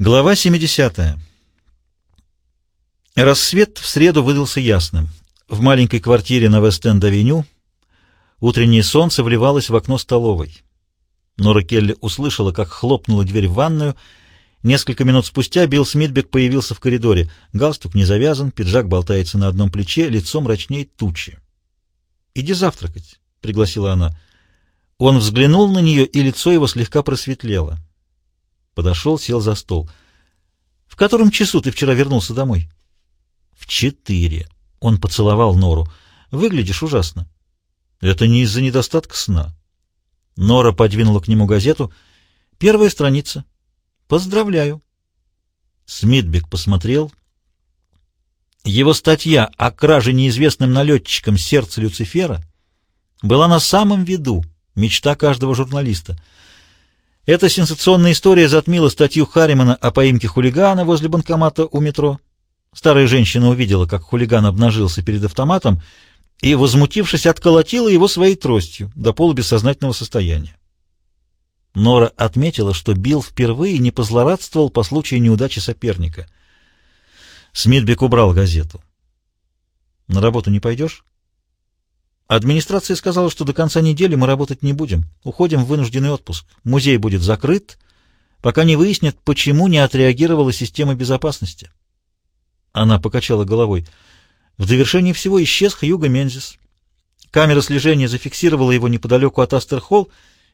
Глава 70. Рассвет в среду выдался ясным. В маленькой квартире на Вест-Энд-авеню утреннее солнце вливалось в окно столовой. Нора Келли услышала, как хлопнула дверь в ванную. Несколько минут спустя Билл Смитбек появился в коридоре. Галстук не завязан, пиджак болтается на одном плече, лицо мрачнее тучи. «Иди завтракать», — пригласила она. Он взглянул на нее, и лицо его слегка просветлело. Подошел, сел за стол. «В котором часу ты вчера вернулся домой?» «В четыре». Он поцеловал Нору. «Выглядишь ужасно». «Это не из-за недостатка сна». Нора подвинула к нему газету. «Первая страница. Поздравляю». Смитбек посмотрел. Его статья о краже неизвестным налетчиком сердца Люцифера была на самом виду, мечта каждого журналиста — эта сенсационная история затмила статью Харримана о поимке хулигана возле банкомата у метро. Старая женщина увидела, как хулиган обнажился перед автоматом и, возмутившись, отколотила его своей тростью до полубессознательного состояния. Нора отметила, что Билл впервые не позлорадствовал по случаю неудачи соперника. Смитбек убрал газету. «На работу не пойдешь?» Администрация сказала, что до конца недели мы работать не будем. Уходим в вынужденный отпуск. Музей будет закрыт, пока не выяснят, почему не отреагировала система безопасности. Она покачала головой. В довершении всего исчез Хьюго Мензис. Камера слежения зафиксировала его неподалеку от Астерхолл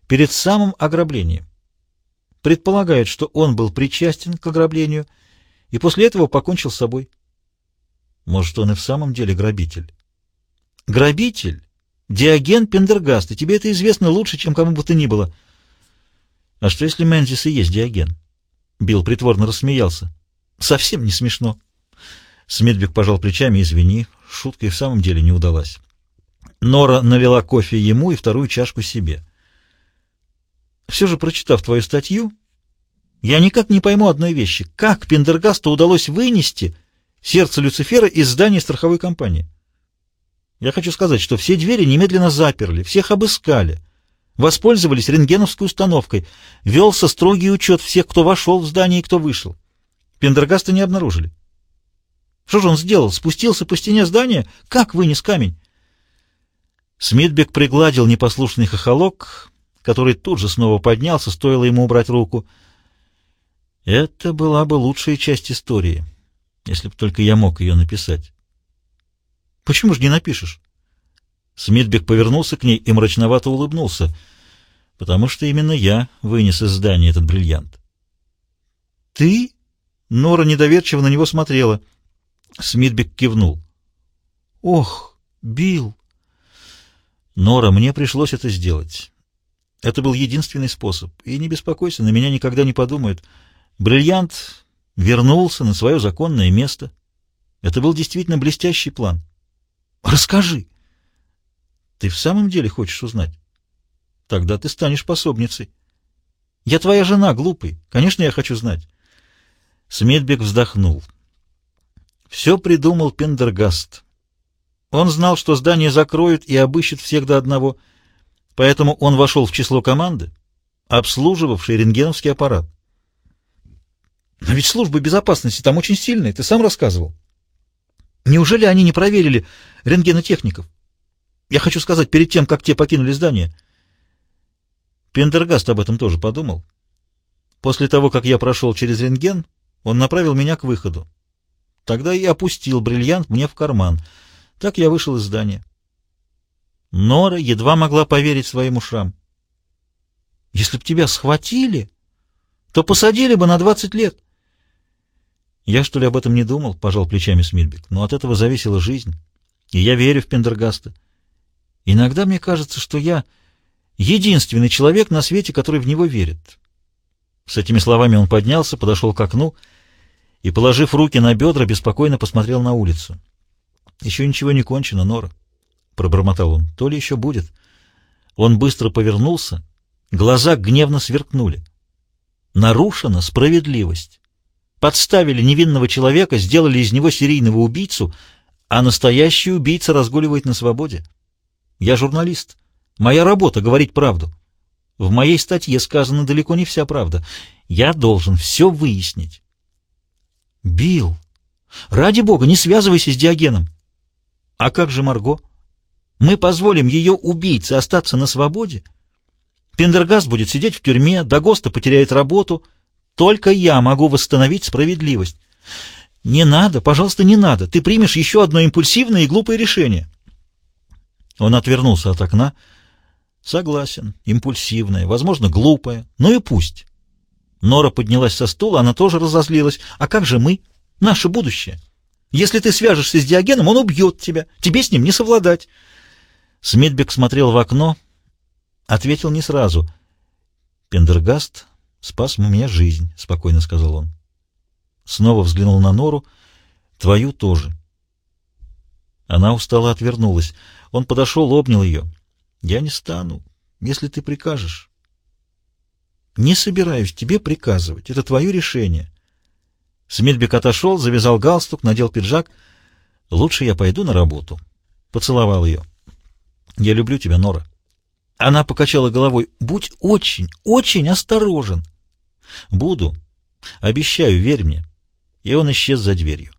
перед самым ограблением. Предполагают, что он был причастен к ограблению и после этого покончил с собой. Может, он и в самом деле грабитель. Грабитель Диоген Пендергаст, и тебе это известно лучше, чем кому бы то ни было. А что, если Мензис и есть Диоген? Билл притворно рассмеялся. Совсем не смешно. Смитбек пожал плечами. Извини, шутка и в самом деле не удалась. Нора налила кофе ему и вторую чашку себе. Все же, прочитав твою статью, я никак не пойму одной вещи. Как Пендергасту удалось вынести сердце Люцифера из здания страховой компании? Я хочу сказать, что все двери немедленно заперли, всех обыскали, воспользовались рентгеновской установкой, велся строгий учет всех, кто вошел в здание и кто вышел. Пендергаста не обнаружили. Что же он сделал? Спустился по стене здания? Как вынес камень? Смитбек пригладил непослушный хохолок, который тут же снова поднялся, стоило ему убрать руку. Это была бы лучшая часть истории, если бы только я мог ее написать. Почему же не напишешь? Смитбек повернулся к ней и мрачновато улыбнулся. Потому что именно я вынес из здания этот бриллиант. Ты? Нора недоверчиво на него смотрела. Смитбек кивнул. Ох, Билл! Нора, мне пришлось это сделать. Это был единственный способ. И не беспокойся, на меня никогда не подумают. Бриллиант вернулся на свое законное место. Это был действительно блестящий план. Расскажи. Ты в самом деле хочешь узнать? Тогда ты станешь пособницей. Я твоя жена, глупый. Конечно, я хочу знать. Смитбек вздохнул. Все придумал Пендергаст. Он знал, что здание закроют и обыщут всех до одного, поэтому он вошел в число команды, обслуживавшей рентгеновский аппарат. Но ведь служба безопасности там очень сильная, ты сам рассказывал. Неужели они не проверили рентгенотехников? Я хочу сказать, перед тем, как те покинули здание. Пендергаст об этом тоже подумал. После того, как я прошел через рентген, он направил меня к выходу. Тогда я опустил бриллиант мне в карман. Так я вышел из здания. Нора едва могла поверить своим ушам. Если б тебя схватили, то посадили бы на двадцать лет. «Я, что ли, об этом не думал?» — пожал плечами Смитбек. «Но от этого зависела жизнь. И я верю в Пендергаста. Иногда мне кажется, что я единственный человек на свете, который в него верит». С этими словами он поднялся, подошел к окну и, положив руки на бедра, беспокойно посмотрел на улицу. «Еще ничего не кончено, Нора», — пробормотал он. «То ли еще будет». Он быстро повернулся, глаза гневно сверкнули. «Нарушена справедливость» подставили невинного человека, сделали из него серийного убийцу, а настоящий убийца разгуливает на свободе. Я журналист. Моя работа — говорить правду. В моей статье сказана далеко не вся правда. Я должен все выяснить. Билл, ради бога, не связывайся с Диогеном. А как же Марго? Мы позволим ее убийце остаться на свободе? Пендергаст будет сидеть в тюрьме, Дагоста потеряет работу. Только я могу восстановить справедливость. Не надо, пожалуйста, не надо. Ты примешь еще одно импульсивное и глупое решение. Он отвернулся от окна. Согласен, импульсивное, возможно, глупое. Ну и пусть. Нора поднялась со стула, она тоже разозлилась. А как же мы? Наше будущее. Если ты свяжешься с Диогеном, он убьет тебя. Тебе с ним не совладать. Смитбек смотрел в окно, ответил не сразу. Пендергаст спас мне жизнь, спокойно сказал он. Снова взглянул на Нору. Твою тоже. Она устало отвернулась. Он подошел, обнял ее. «Я не стану, если ты прикажешь». «Не собираюсь тебе приказывать. Это твое решение». Смитбек отошел, завязал галстук, надел пиджак. «Лучше я пойду на работу». Поцеловал ее. «Я люблю тебя, Нора». Она покачала головой. «Будь очень, очень осторожен». «Буду. Обещаю, верь мне». И он исчез за дверью.